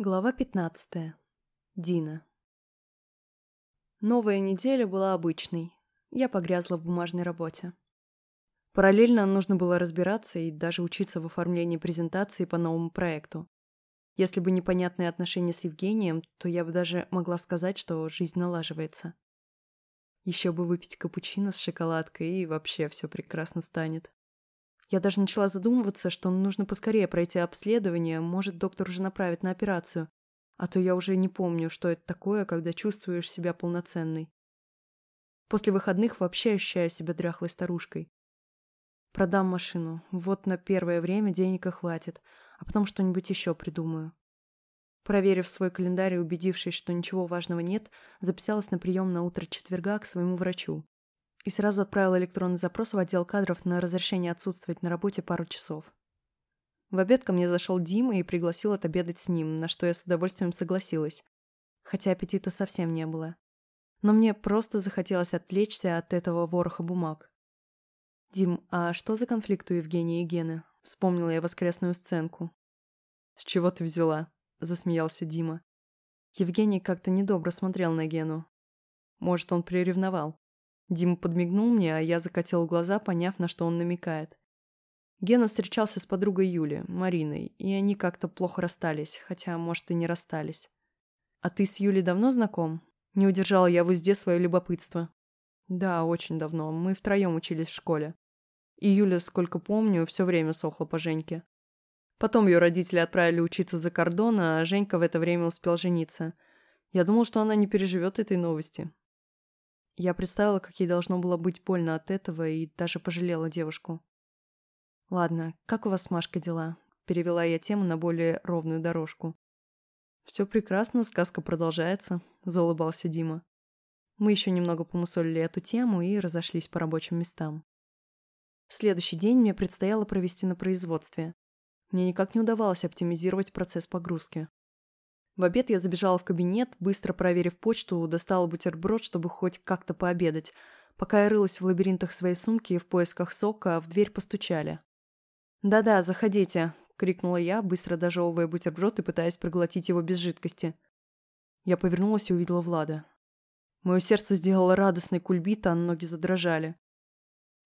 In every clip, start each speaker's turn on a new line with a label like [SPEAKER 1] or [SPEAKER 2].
[SPEAKER 1] Глава 15. Дина. Новая неделя была обычной. Я погрязла в бумажной работе. Параллельно нужно было разбираться и даже учиться в оформлении презентации по новому проекту. Если бы непонятные отношения с Евгением, то я бы даже могла сказать, что жизнь налаживается. Еще бы выпить капучино с шоколадкой, и вообще все прекрасно станет. Я даже начала задумываться, что нужно поскорее пройти обследование, может, доктор уже направит на операцию. А то я уже не помню, что это такое, когда чувствуешь себя полноценной. После выходных вообще ощущаю себя дряхлой старушкой. Продам машину. Вот на первое время денег и хватит, а потом что-нибудь еще придумаю. Проверив свой календарь и убедившись, что ничего важного нет, записалась на прием на утро четверга к своему врачу и сразу отправил электронный запрос в отдел кадров на разрешение отсутствовать на работе пару часов. В обед ко мне зашел Дима и пригласил отобедать с ним, на что я с удовольствием согласилась, хотя аппетита совсем не было. Но мне просто захотелось отвлечься от этого вороха бумаг. «Дим, а что за конфликт у Евгения и Гены?» Вспомнила я воскресную сценку. «С чего ты взяла?» – засмеялся Дима. Евгений как-то недобро смотрел на Гену. Может, он приревновал. Дима подмигнул мне, а я закатил глаза, поняв, на что он намекает. Гена встречался с подругой Юли, Мариной, и они как-то плохо расстались, хотя, может, и не расстались. «А ты с Юлей давно знаком?» Не удержала я в узде свое любопытство. «Да, очень давно. Мы втроем учились в школе. И Юля, сколько помню, все время сохла по Женьке. Потом ее родители отправили учиться за кордон, а Женька в это время успел жениться. Я думал, что она не переживет этой новости. Я представила, как ей должно было быть больно от этого, и даже пожалела девушку. «Ладно, как у вас с Машкой дела?» Перевела я тему на более ровную дорожку. «Все прекрасно, сказка продолжается», – заулыбался Дима. Мы еще немного помусолили эту тему и разошлись по рабочим местам. Следующий день мне предстояло провести на производстве. Мне никак не удавалось оптимизировать процесс погрузки. В обед я забежала в кабинет, быстро проверив почту, достала бутерброд, чтобы хоть как-то пообедать. Пока я рылась в лабиринтах своей сумки и в поисках сока, в дверь постучали. «Да-да, заходите», — крикнула я, быстро дожевывая бутерброд и пытаясь проглотить его без жидкости. Я повернулась и увидела Влада. Мое сердце сделало радостный кульбит, а ноги задрожали.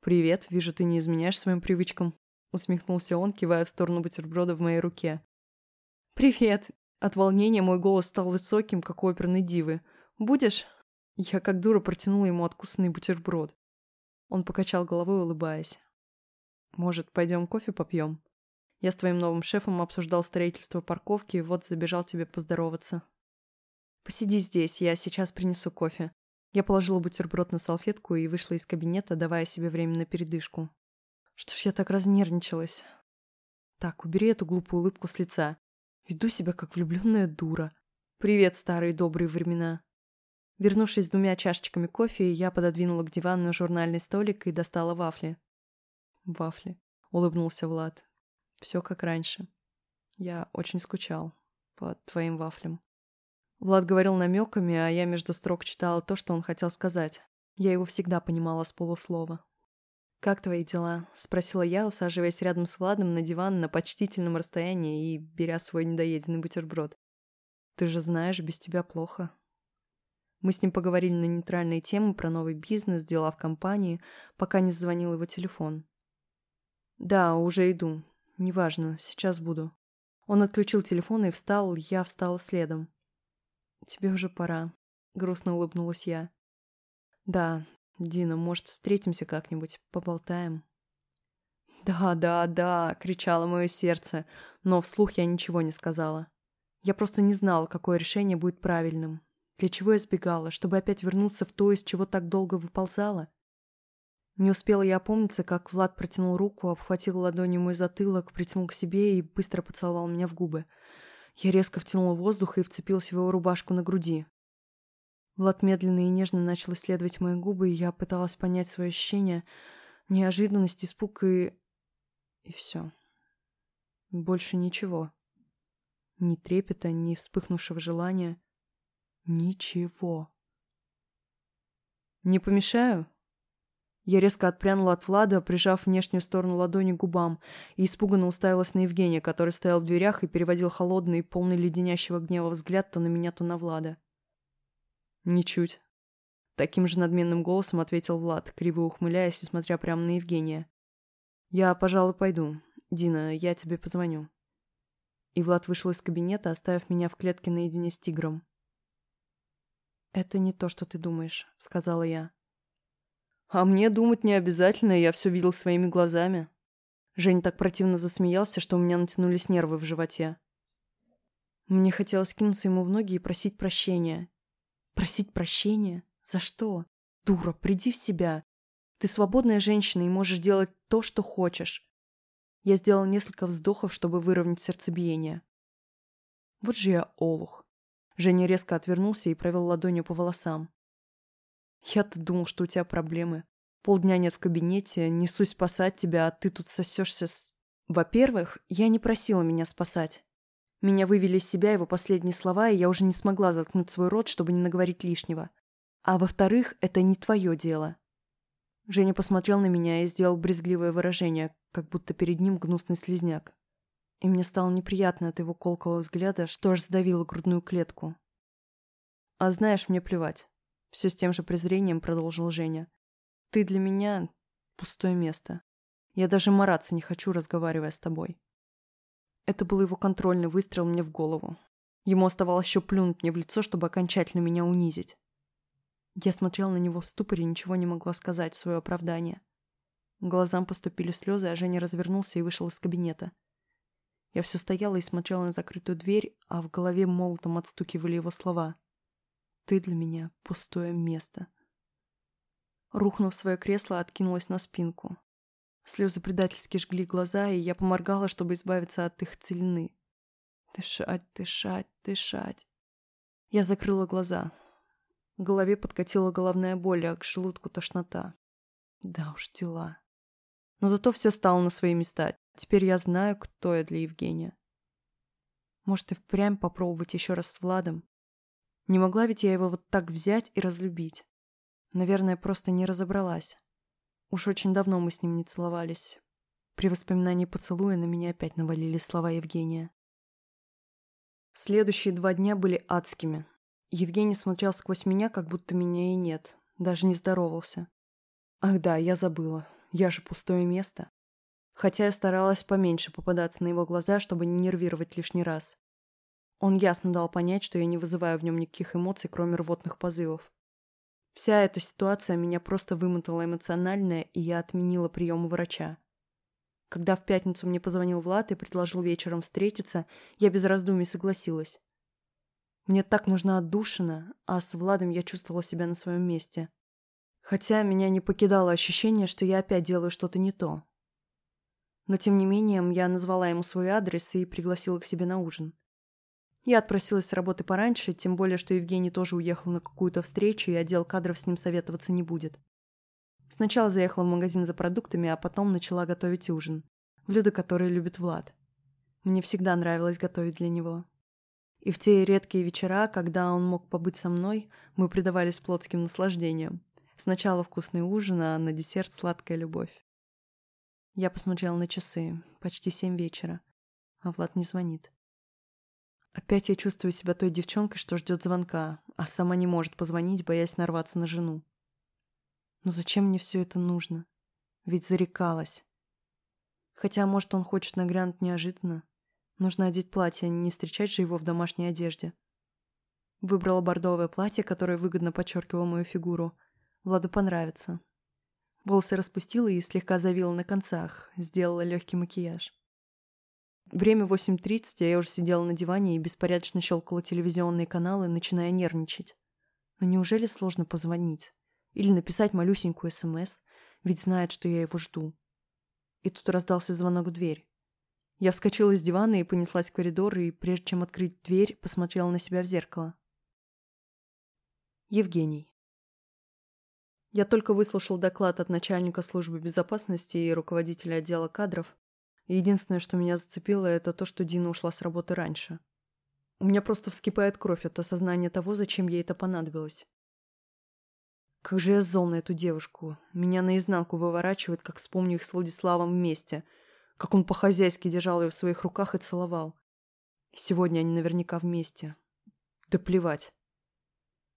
[SPEAKER 1] «Привет, вижу, ты не изменяешь своим привычкам», — усмехнулся он, кивая в сторону бутерброда в моей руке. «Привет, от волнения мой голос стал высоким, как у оперной дивы. «Будешь?» Я как дура протянула ему откусанный бутерброд. Он покачал головой, улыбаясь. «Может, пойдем кофе попьем?» Я с твоим новым шефом обсуждал строительство парковки, вот забежал тебе поздороваться. Посиди здесь, я сейчас принесу кофе. Я положила бутерброд на салфетку и вышла из кабинета, давая себе время на передышку. Что ж я так разнервничалась? Так, убери эту глупую улыбку с лица. Веду себя как влюбленная дура. Привет, старые добрые времена. Вернувшись с двумя чашечками кофе, я пододвинула к дивану журнальный столик и достала вафли. Вафли. Улыбнулся Влад. Все как раньше. Я очень скучал по твоим вафлям. Влад говорил намеками, а я между строк читала то, что он хотел сказать. Я его всегда понимала с полуслова. «Как твои дела?» – спросила я, усаживаясь рядом с Владом на диван на почтительном расстоянии и беря свой недоеденный бутерброд. «Ты же знаешь, без тебя плохо». Мы с ним поговорили на нейтральные темы про новый бизнес, дела в компании, пока не звонил его телефон. «Да, уже иду. Неважно, сейчас буду». Он отключил телефон и встал, я встала следом. «Тебе уже пора», — грустно улыбнулась я. «Да, «Дина, может, встретимся как-нибудь, поболтаем?» «Да, да, да!» — кричало мое сердце, но вслух я ничего не сказала. Я просто не знала, какое решение будет правильным. Для чего я сбегала? Чтобы опять вернуться в то, из чего так долго выползала? Не успела я опомниться, как Влад протянул руку, обхватил ладонью мой затылок, притянул к себе и быстро поцеловал меня в губы. Я резко втянула воздух и вцепилась в его рубашку на груди. Влад медленно и нежно начал исследовать мои губы, и я пыталась понять свои ощущения, неожиданность, испуг и... И все. Больше ничего. Ни трепета, ни вспыхнувшего желания. Ничего. «Не помешаю?» Я резко отпрянула от Влада, прижав внешнюю сторону ладони к губам, и испуганно уставилась на Евгения, который стоял в дверях и переводил холодный, полный леденящего гнева взгляд то на меня, то на Влада. «Ничуть». Таким же надменным голосом ответил Влад, криво ухмыляясь и смотря прямо на Евгения. «Я, пожалуй, пойду. Дина, я тебе позвоню». И Влад вышел из кабинета, оставив меня в клетке наедине с тигром. «Это не то, что ты думаешь», — сказала я. А мне думать не обязательно, я все видел своими глазами. Жень так противно засмеялся, что у меня натянулись нервы в животе. Мне хотелось кинуться ему в ноги и просить прощения. Просить прощения? За что? Дура, приди в себя. Ты свободная женщина и можешь делать то, что хочешь. Я сделал несколько вздохов, чтобы выровнять сердцебиение. Вот же я олух. Женя резко отвернулся и провел ладонью по волосам. Я-то думал, что у тебя проблемы. Полдня нет в кабинете, несусь спасать тебя, а ты тут сосешься с... Во-первых, я не просила меня спасать. Меня вывели из себя его последние слова, и я уже не смогла заткнуть свой рот, чтобы не наговорить лишнего. А во-вторых, это не твое дело. Женя посмотрел на меня и сделал брезгливое выражение, как будто перед ним гнусный слезняк. И мне стало неприятно от его колкого взгляда, что аж сдавило грудную клетку. А знаешь, мне плевать. Все с тем же презрением продолжил Женя. Ты для меня пустое место. Я даже мараться не хочу, разговаривая с тобой. Это был его контрольный выстрел мне в голову. Ему оставалось еще плюнуть мне в лицо, чтобы окончательно меня унизить. Я смотрел на него в ступоре и ничего не могла сказать в свое оправдание. Глазам поступили слезы, а Женя развернулся и вышел из кабинета. Я все стояла и смотрела на закрытую дверь, а в голове молотом отстукивали его слова. Ты для меня пустое место. Рухнув в свое кресло, откинулась на спинку. Слезы предательски жгли глаза, и я поморгала, чтобы избавиться от их целины. Дышать, дышать, дышать. Я закрыла глаза. В голове подкатила головная боль, а к желудку тошнота. Да уж, дела. Но зато все стало на свои места. Теперь я знаю, кто я для Евгения. Может, и впрямь попробовать еще раз с Владом? Не могла ведь я его вот так взять и разлюбить. Наверное, просто не разобралась. Уж очень давно мы с ним не целовались. При воспоминании поцелуя на меня опять навалили слова Евгения. Следующие два дня были адскими. Евгений смотрел сквозь меня, как будто меня и нет. Даже не здоровался. Ах да, я забыла. Я же пустое место. Хотя я старалась поменьше попадаться на его глаза, чтобы не нервировать лишний раз. Он ясно дал понять, что я не вызываю в нем никаких эмоций, кроме рвотных позывов. Вся эта ситуация меня просто вымотала эмоционально, и я отменила прием у врача. Когда в пятницу мне позвонил Влад и предложил вечером встретиться, я без раздумий согласилась. Мне так нужна отдушина, а с Владом я чувствовала себя на своем месте. Хотя меня не покидало ощущение, что я опять делаю что-то не то. Но тем не менее, я назвала ему свой адрес и пригласила к себе на ужин. Я отпросилась с работы пораньше, тем более, что Евгений тоже уехал на какую-то встречу, и отдел кадров с ним советоваться не будет. Сначала заехала в магазин за продуктами, а потом начала готовить ужин. Блюдо, которое любит Влад. Мне всегда нравилось готовить для него. И в те редкие вечера, когда он мог побыть со мной, мы предавались плотским наслаждениям. Сначала вкусный ужин, а на десерт сладкая любовь. Я посмотрела на часы. Почти семь вечера. А Влад не звонит. Опять я чувствую себя той девчонкой, что ждет звонка, а сама не может позвонить, боясь нарваться на жену. Но зачем мне все это нужно? Ведь зарекалась. Хотя, может, он хочет нагрянуть неожиданно. Нужно одеть платье, не встречать же его в домашней одежде. Выбрала бордовое платье, которое выгодно подчеркивало мою фигуру. Владу понравится. Волосы распустила и слегка завила на концах, сделала легкий макияж. Время 8.30, а я уже сидела на диване и беспорядочно щелкала телевизионные каналы, начиная нервничать. Но неужели сложно позвонить? Или написать малюсенькую СМС, ведь знает, что я его жду. И тут раздался звонок в дверь. Я вскочила с дивана и понеслась в коридор, и прежде чем открыть дверь, посмотрела на себя в зеркало. Евгений. Я только выслушал доклад от начальника службы безопасности и руководителя отдела кадров, Единственное, что меня зацепило, это то, что Дина ушла с работы раньше. У меня просто вскипает кровь от осознания того, зачем ей это понадобилось. Как же я зол на эту девушку. Меня наизнанку выворачивает, как вспомню их с Владиславом вместе. Как он по-хозяйски держал ее в своих руках и целовал. Сегодня они наверняка вместе. Да плевать.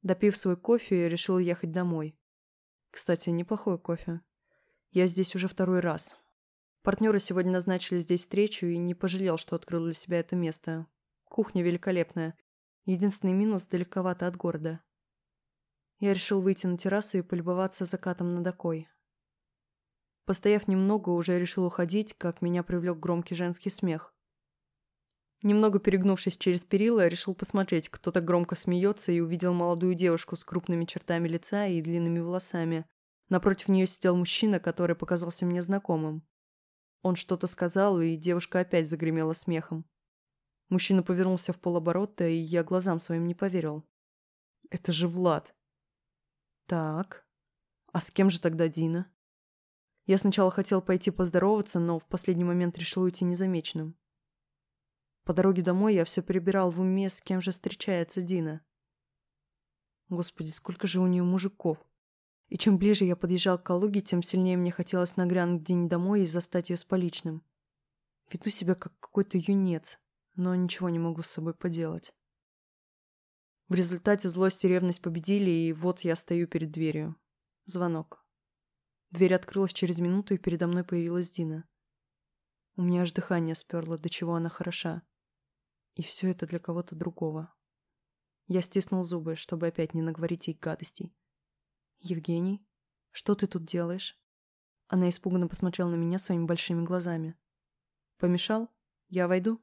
[SPEAKER 1] Допив свой кофе, я решил ехать домой. Кстати, неплохой кофе. Я здесь уже второй раз. Партнеры сегодня назначили здесь встречу и не пожалел, что открыл для себя это место. Кухня великолепная. Единственный минус – далековато от города. Я решил выйти на террасу и полюбоваться закатом над окой. Постояв немного, уже решил уходить, как меня привлек громкий женский смех. Немного перегнувшись через перила, решил посмотреть, кто так громко смеется, и увидел молодую девушку с крупными чертами лица и длинными волосами. Напротив нее сидел мужчина, который показался мне знакомым. Он что-то сказал, и девушка опять загремела смехом. Мужчина повернулся в полоборота, и я глазам своим не поверил. «Это же Влад!» Так. А с кем же тогда Дина? Я сначала хотел пойти поздороваться, но в последний момент решил уйти незамеченным. По дороге домой я все перебирал в уме, с кем же встречается Дина. Господи, сколько же у нее мужиков. И чем ближе я подъезжал к Калуге, тем сильнее мне хотелось нагрянуть Дине домой и застать ее с поличным. Веду себя как какой-то юнец, но ничего не могу с собой поделать. В результате злость и ревность победили, и вот я стою перед дверью. Звонок. Дверь открылась через минуту, и передо мной появилась Дина. У меня аж дыхание сперло, до чего она хороша. И все это для кого-то другого. Я стиснул зубы, чтобы опять не наговорить ей гадостей. «Евгений, что ты тут делаешь?» Она испуганно посмотрела на меня своими большими глазами. «Помешал? Я войду?»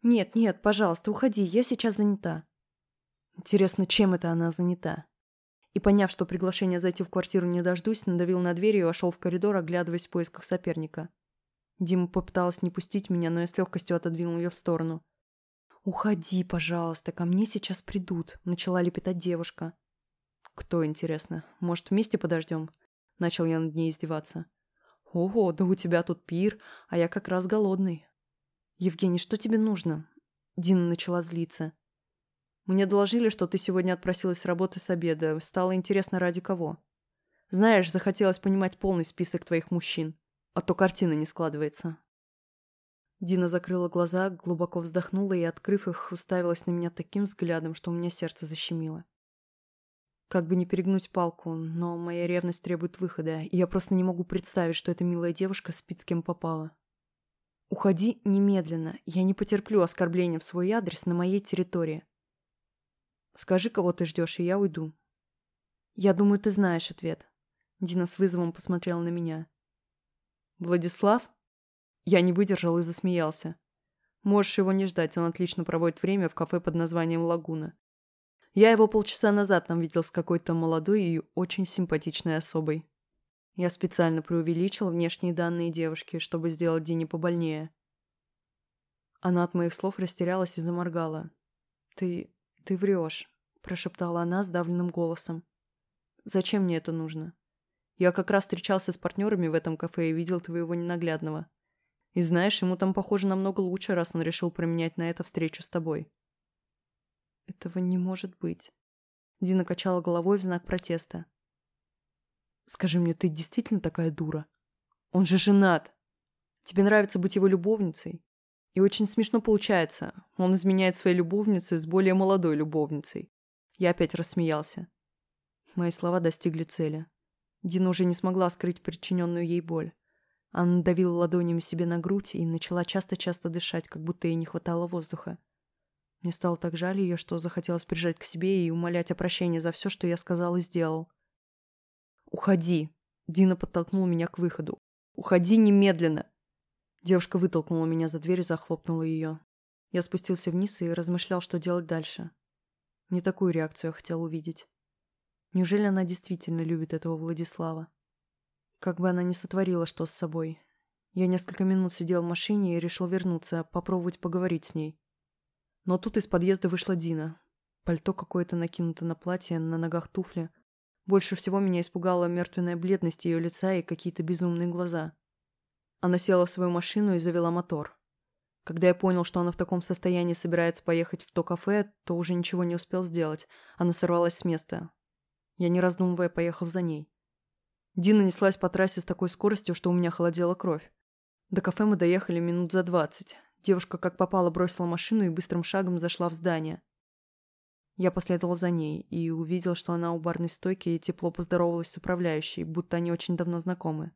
[SPEAKER 1] «Нет, нет, пожалуйста, уходи, я сейчас занята». Интересно, чем это она занята? И поняв, что приглашение зайти в квартиру не дождусь, надавил на дверь и вошел в коридор, оглядываясь в поисках соперника. Дима попыталась не пустить меня, но я с легкостью отодвинул ее в сторону. «Уходи, пожалуйста, ко мне сейчас придут», — начала лепетать девушка. «Кто, интересно? Может, вместе подождем?» Начал я над ней издеваться. «Ого, да у тебя тут пир, а я как раз голодный». «Евгений, что тебе нужно?» Дина начала злиться. Мне доложили, что ты сегодня отпросилась с работы с обеда. Стало интересно, ради кого. Знаешь, захотелось понимать полный список твоих мужчин. А то картина не складывается. Дина закрыла глаза, глубоко вздохнула и, открыв их, уставилась на меня таким взглядом, что у меня сердце защемило. Как бы не перегнуть палку, но моя ревность требует выхода, и я просто не могу представить, что эта милая девушка спит с кем попала. Уходи немедленно, я не потерплю оскорбления в свой адрес на моей территории. Скажи, кого ты ждешь, и я уйду. Я думаю, ты знаешь ответ. Дина с вызовом посмотрела на меня. Владислав? Я не выдержал и засмеялся. Можешь его не ждать, он отлично проводит время в кафе под названием «Лагуна». Я его полчаса назад там видел с какой-то молодой и очень симпатичной особой. Я специально преувеличил внешние данные девушки, чтобы сделать Дине побольнее. Она от моих слов растерялась и заморгала. «Ты... «Ты врешь», – прошептала она сдавленным голосом. «Зачем мне это нужно? Я как раз встречался с партнерами в этом кафе и видел твоего ненаглядного. И знаешь, ему там, похоже, намного лучше, раз он решил променять на это встречу с тобой». «Этого не может быть». Дина качала головой в знак протеста. «Скажи мне, ты действительно такая дура? Он же женат. Тебе нравится быть его любовницей? И очень смешно получается. Он изменяет своей любовнице с более молодой любовницей. Я опять рассмеялся. Мои слова достигли цели. Дина уже не смогла скрыть причиненную ей боль. Она надавила ладонями себе на грудь и начала часто-часто дышать, как будто ей не хватало воздуха. Мне стало так жаль ее, что захотелось прижать к себе и умолять о прощении за все, что я сказал и сделал. «Уходи!» Дина подтолкнула меня к выходу. «Уходи немедленно!» Девушка вытолкнула меня за дверь и захлопнула ее. Я спустился вниз и размышлял, что делать дальше. Не такую реакцию я хотел увидеть. Неужели она действительно любит этого Владислава? Как бы она ни сотворила что с собой. Я несколько минут сидел в машине и решил вернуться, попробовать поговорить с ней. Но тут из подъезда вышла Дина. Пальто какое-то накинуто на платье, на ногах туфли. Больше всего меня испугала мертвенная бледность ее лица и какие-то безумные глаза. Она села в свою машину и завела мотор. Когда я понял, что она в таком состоянии собирается поехать в то кафе, то уже ничего не успел сделать. Она сорвалась с места. Я, не раздумывая, поехал за ней. Дина неслась по трассе с такой скоростью, что у меня холодела кровь. До кафе мы доехали минут за двадцать. Девушка как попало бросила машину и быстрым шагом зашла в здание. Я последовал за ней и увидел, что она у барной стойки и тепло поздоровалась с управляющей, будто они очень давно знакомы.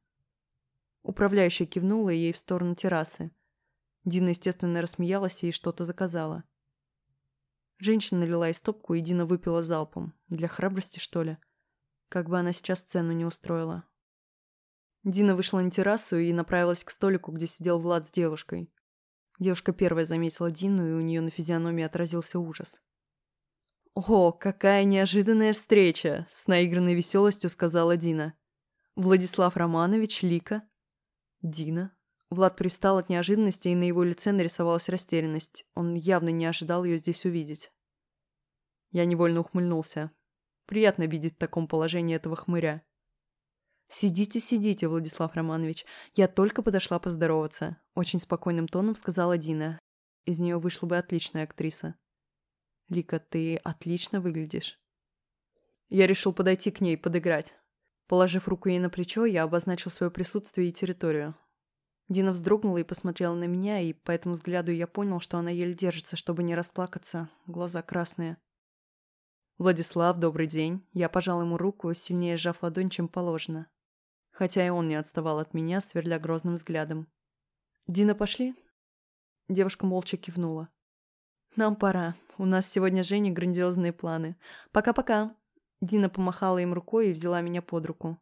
[SPEAKER 1] Управляющая кивнула ей в сторону террасы. Дина, естественно, рассмеялась и что-то заказала. Женщина налила из стопку, и Дина выпила залпом. Для храбрости, что ли? Как бы она сейчас сцену не устроила. Дина вышла на террасу и направилась к столику, где сидел Влад с девушкой. Девушка первая заметила Дину, и у нее на физиономии отразился ужас. «О, какая неожиданная встреча!» — с наигранной веселостью сказала Дина. «Владислав Романович, Лика?» «Дина?» Влад пристал от неожиданности, и на его лице нарисовалась растерянность. Он явно не ожидал ее здесь увидеть. Я невольно ухмыльнулся. Приятно видеть в таком положении этого хмыря. «Сидите, сидите, Владислав Романович. Я только подошла поздороваться», — очень спокойным тоном сказала Дина. Из нее вышла бы отличная актриса. Лика, ты отлично выглядишь. Я решил подойти к ней, подыграть. Положив руку ей на плечо, я обозначил свое присутствие и территорию. Дина вздрогнула и посмотрела на меня, и по этому взгляду я понял, что она еле держится, чтобы не расплакаться, глаза красные. «Владислав, добрый день». Я пожал ему руку, сильнее сжав ладонь, чем положено. Хотя и он не отставал от меня, сверля грозным взглядом. «Дина, пошли?» Девушка молча кивнула. «Нам пора. У нас сегодня с грандиозные планы. Пока-пока!» Дина помахала им рукой и взяла меня под руку.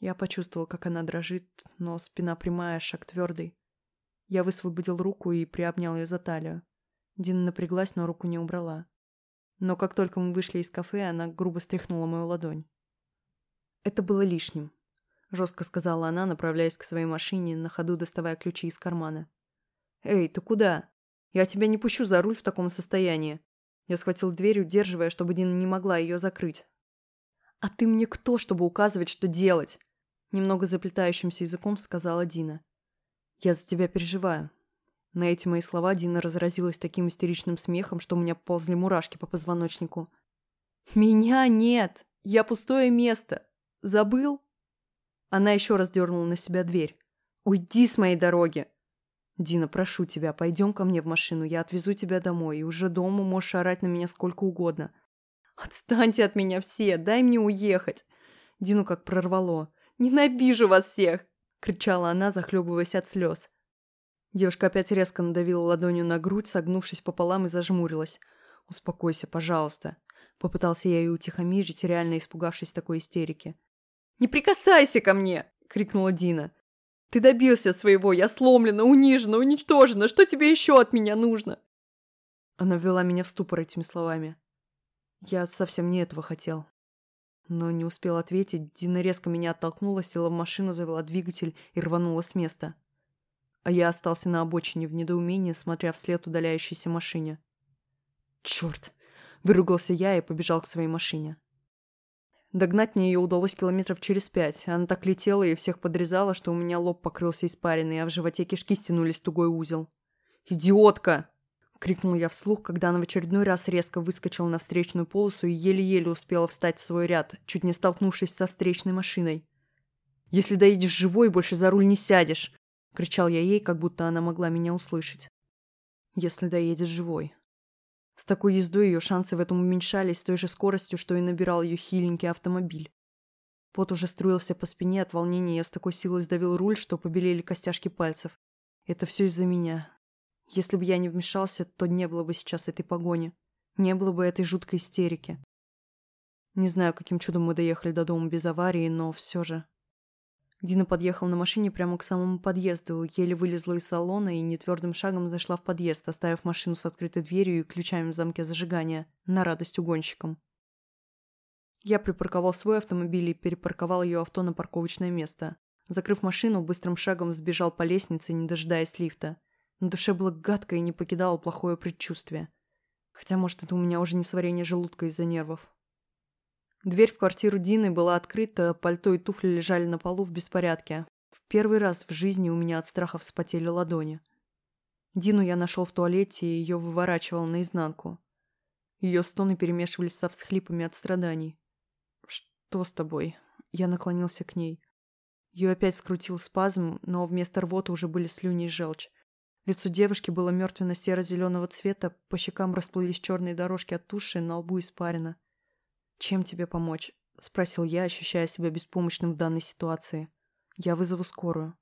[SPEAKER 1] Я почувствовал, как она дрожит, но спина прямая, шаг твердый. Я высвободил руку и приобнял ее за талию. Дина напряглась, но руку не убрала. Но как только мы вышли из кафе, она грубо стряхнула мою ладонь. «Это было лишним», — жестко сказала она, направляясь к своей машине, на ходу доставая ключи из кармана. «Эй, ты куда?» Я тебя не пущу за руль в таком состоянии. Я схватил дверь, удерживая, чтобы Дина не могла ее закрыть. «А ты мне кто, чтобы указывать, что делать?» Немного заплетающимся языком сказала Дина. «Я за тебя переживаю». На эти мои слова Дина разразилась таким истеричным смехом, что у меня ползли мурашки по позвоночнику. «Меня нет! Я пустое место! Забыл?» Она еще раз дернула на себя дверь. «Уйди с моей дороги!» «Дина, прошу тебя, пойдем ко мне в машину, я отвезу тебя домой, и уже дома можешь орать на меня сколько угодно». «Отстаньте от меня все, дай мне уехать!» Дину как прорвало. «Ненавижу вас всех!» — кричала она, захлебываясь от слез. Девушка опять резко надавила ладонью на грудь, согнувшись пополам и зажмурилась. «Успокойся, пожалуйста». Попытался я ее утихомирить, реально испугавшись такой истерики. «Не прикасайся ко мне!» — крикнула Дина. Ты добился своего, я сломлена, унижена, уничтожена. Что тебе еще от меня нужно?» Она ввела меня в ступор этими словами. Я совсем не этого хотел. Но не успел ответить, Дина резко меня оттолкнула, села в машину, завела двигатель и рванула с места. А я остался на обочине в недоумении, смотря вслед удаляющейся машине. «Черт!» — выругался я и побежал к своей машине. Догнать мне ее удалось километров через пять. Она так летела и всех подрезала, что у меня лоб покрылся испариной, а в животе кишки стянулись тугой узел. «Идиотка!» — крикнул я вслух, когда она в очередной раз резко выскочила на встречную полосу и еле-еле успела встать в свой ряд, чуть не столкнувшись со встречной машиной. «Если доедешь живой, больше за руль не сядешь!» — кричал я ей, как будто она могла меня услышать. «Если доедешь живой», с такой ездой ее шансы в этом уменьшались с той же скоростью, что и набирал ее хиленький автомобиль. Пот уже струился по спине от волнения, я с такой силой сдавил руль, что побелели костяшки пальцев. Это все из-за меня. Если бы я не вмешался, то не было бы сейчас этой погони. Не было бы этой жуткой истерики. Не знаю, каким чудом мы доехали до дома без аварии, но все же. Дина подъехала на машине прямо к самому подъезду, еле вылезла из салона и нетвердым шагом зашла в подъезд, оставив машину с открытой дверью и ключами в замке зажигания, на радость угонщикам. Я припарковал свой автомобиль и перепарковал ее авто на парковочное место. Закрыв машину, быстрым шагом сбежал по лестнице, не дожидаясь лифта. На душе было гадко и не покидало плохое предчувствие. Хотя, может, это у меня уже не сварение желудка из-за нервов. Дверь в квартиру Дины была открыта, пальто и туфли лежали на полу в беспорядке. В первый раз в жизни у меня от страха вспотели ладони. Дину я нашел в туалете и ее выворачивал наизнанку. Ее стоны перемешивались со всхлипами от страданий. «Что с тобой?» Я наклонился к ней. Ее опять скрутил спазм, но вместо рвоты уже были слюни и желчь. Лицо девушки было мертвенно-серо-зеленого цвета, по щекам расплылись черные дорожки от туши, на лбу испарено. «Чем тебе помочь?» — спросил я, ощущая себя беспомощным в данной ситуации. «Я вызову скорую».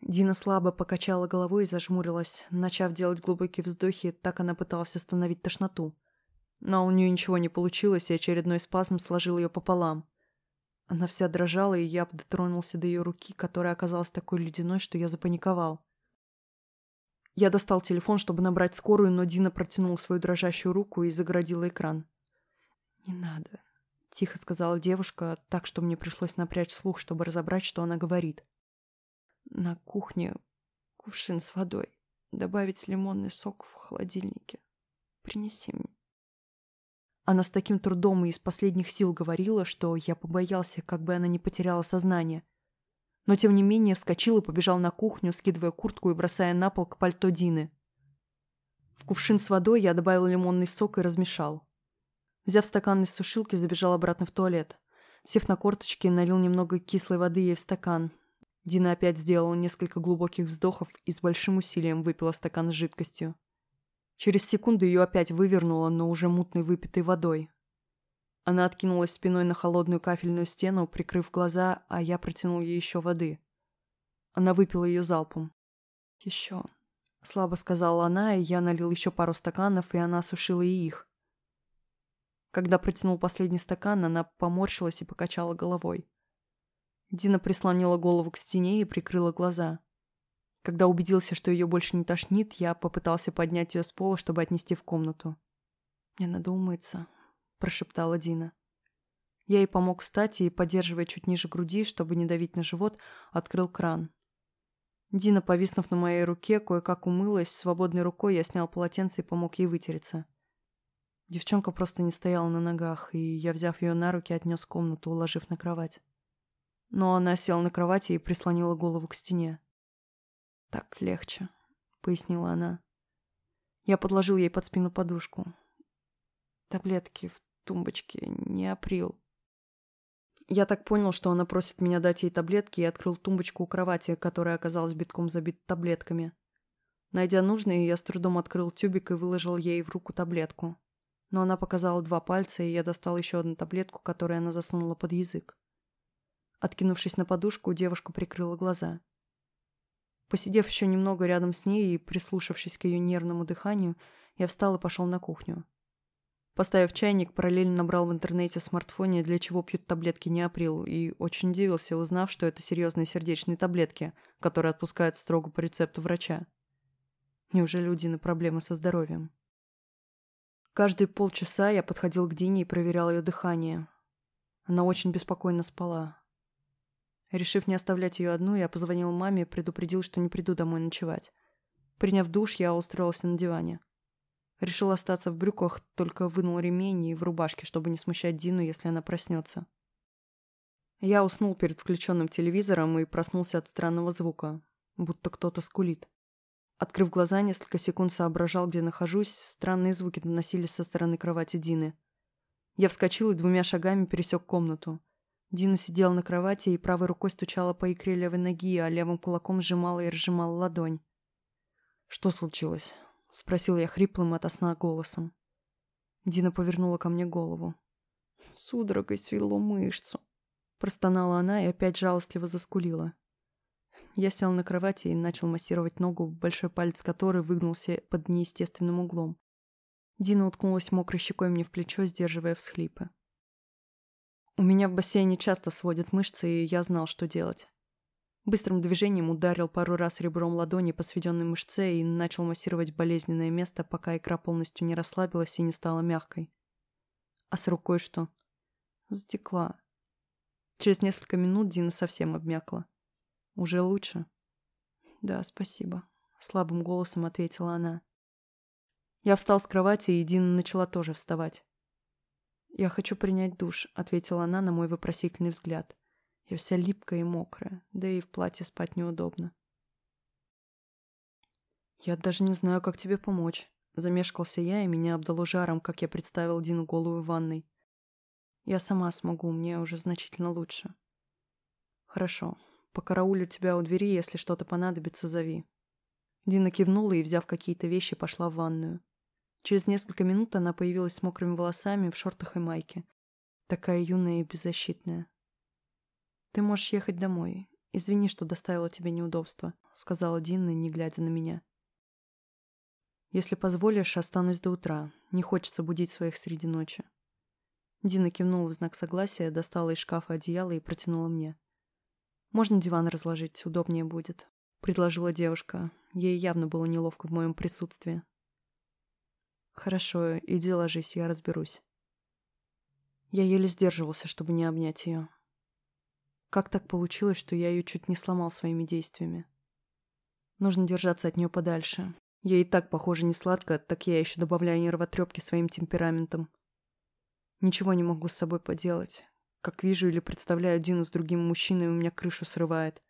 [SPEAKER 1] Дина слабо покачала головой и зажмурилась. Начав делать глубокие вздохи, так она пыталась остановить тошноту. Но у нее ничего не получилось, и очередной спазм сложил ее пополам. Она вся дрожала, и я дотронулся до ее руки, которая оказалась такой ледяной, что я запаниковал. Я достал телефон, чтобы набрать скорую, но Дина протянула свою дрожащую руку и загородила экран. «Не надо», — тихо сказала девушка, так что мне пришлось напрячь слух, чтобы разобрать, что она говорит. На кухне кувшин с водой. Добавить лимонный сок в холодильнике. Принеси мне. Она с таким трудом и из последних сил говорила, что я побоялся, как бы она не потеряла сознание. Но тем не менее вскочил и побежал на кухню, скидывая куртку и бросая на пол к пальто Дины. В кувшин с водой я добавил лимонный сок и размешал. Взяв стакан из сушилки, забежал обратно в туалет. Сев на корточки, налил немного кислой воды ей в стакан, Дина опять сделала несколько глубоких вздохов и с большим усилием выпила стакан с жидкостью. Через секунду ее опять вывернуло, но уже мутной выпитой водой. Она откинулась спиной на холодную кафельную стену, прикрыв глаза, а я протянул ей еще воды. Она выпила ее залпом. «Еще», — слабо сказала она, и я налил еще пару стаканов, и она осушила и их. Когда протянул последний стакан, она поморщилась и покачала головой. Дина прислонила голову к стене и прикрыла глаза. Когда убедился, что ее больше не тошнит, я попытался поднять ее с пола, чтобы отнести в комнату. «Мне надо умыться», – прошептала Дина. Я ей помог встать и, поддерживая чуть ниже груди, чтобы не давить на живот, открыл кран. Дина, повиснув на моей руке, кое-как умылась, свободной рукой я снял полотенце и помог ей вытереться. Девчонка просто не стояла на ногах, и я, взяв ее на руки, отнес комнату, уложив на кровать но она села на кровати и прислонила голову к стене. «Так легче», — пояснила она. Я подложил ей под спину подушку. Таблетки в тумбочке, не април. Я так понял, что она просит меня дать ей таблетки и открыл тумбочку у кровати, которая оказалась битком забита таблетками. Найдя нужные, я с трудом открыл тюбик и выложил ей в руку таблетку. Но она показала два пальца, и я достал еще одну таблетку, которую она засунула под язык. Откинувшись на подушку, девушка прикрыла глаза. Посидев еще немного рядом с ней и прислушавшись к ее нервному дыханию, я встал и пошел на кухню. Поставив чайник, параллельно набрал в интернете смартфоне, для чего пьют таблетки неаприл, и очень удивился, узнав, что это серьезные сердечные таблетки, которые отпускают строго по рецепту врача. Неужели у Дины проблемы со здоровьем? Каждые полчаса я подходил к Дине и проверял ее дыхание. Она очень беспокойно спала. Решив не оставлять ее одну, я позвонил маме и предупредил, что не приду домой ночевать. Приняв душ, я устроился на диване. Решил остаться в брюках, только вынул ремень и в рубашке, чтобы не смущать Дину, если она проснется. Я уснул перед включенным телевизором и проснулся от странного звука, будто кто-то скулит. Открыв глаза, несколько секунд соображал, где нахожусь, странные звуки доносились со стороны кровати Дины. Я вскочил и двумя шагами пересек комнату. Дина сидела на кровати и правой рукой стучала по икре левой ноги, а левым кулаком сжимала и разжимала ладонь. «Что случилось?» — спросил я хриплым от сна голосом. Дина повернула ко мне голову. Судорогой свело мышцу. Простонала она и опять жалостливо заскулила. Я сел на кровати и начал массировать ногу, большой палец которой выгнулся под неестественным углом. Дина уткнулась мокрой щекой мне в плечо, сдерживая всхлипы. У меня в бассейне часто сводят мышцы, и я знал, что делать. Быстрым движением ударил пару раз ребром ладони по сведенной мышце и начал массировать болезненное место, пока икра полностью не расслабилась и не стала мягкой. А с рукой что? Затекла. Через несколько минут Дина совсем обмякла. Уже лучше? Да, спасибо. Слабым голосом ответила она. Я встал с кровати, и Дина начала тоже вставать. «Я хочу принять душ», — ответила она на мой вопросительный взгляд. Я вся липкая и мокрая, да и в платье спать неудобно. «Я даже не знаю, как тебе помочь», — замешкался я, и меня обдало жаром, как я представил Дину голую в ванной. Я сама смогу, мне уже значительно лучше. Хорошо. Покараулю тебя у двери, если что-то понадобится, зови. Дина кивнула и, взяв какие-то вещи, пошла в ванную. Через несколько минут она появилась с мокрыми волосами в шортах и майке. Такая юная и беззащитная. «Ты можешь ехать домой. Извини, что доставила тебе неудобства», — сказала Дина, не глядя на меня. «Если позволишь, останусь до утра. Не хочется будить своих среди ночи». Дина кивнула в знак согласия, достала из шкафа одеяло и протянула мне. «Можно диван разложить, удобнее будет», — предложила девушка. Ей явно было неловко в моем присутствии. «Хорошо, иди ложись, я разберусь». Я еле сдерживался, чтобы не обнять ее. Как так получилось, что я ее чуть не сломал своими действиями? Нужно держаться от нее подальше. Ей и так, похоже, не сладко, так я еще добавляю нервотрепки своим темпераментом. Ничего не могу с собой поделать. Как вижу или представляю Дину с другим мужчиной, у меня крышу срывает.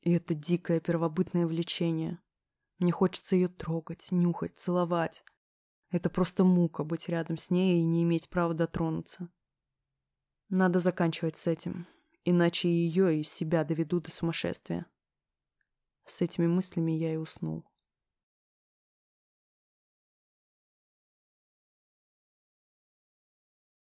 [SPEAKER 1] И это дикое первобытное влечение. Мне хочется ее трогать, нюхать, целовать. Это просто мука быть рядом с ней и не иметь права дотронуться. Надо заканчивать с этим, иначе ее, и себя доведу до сумасшествия. С этими мыслями я и уснул.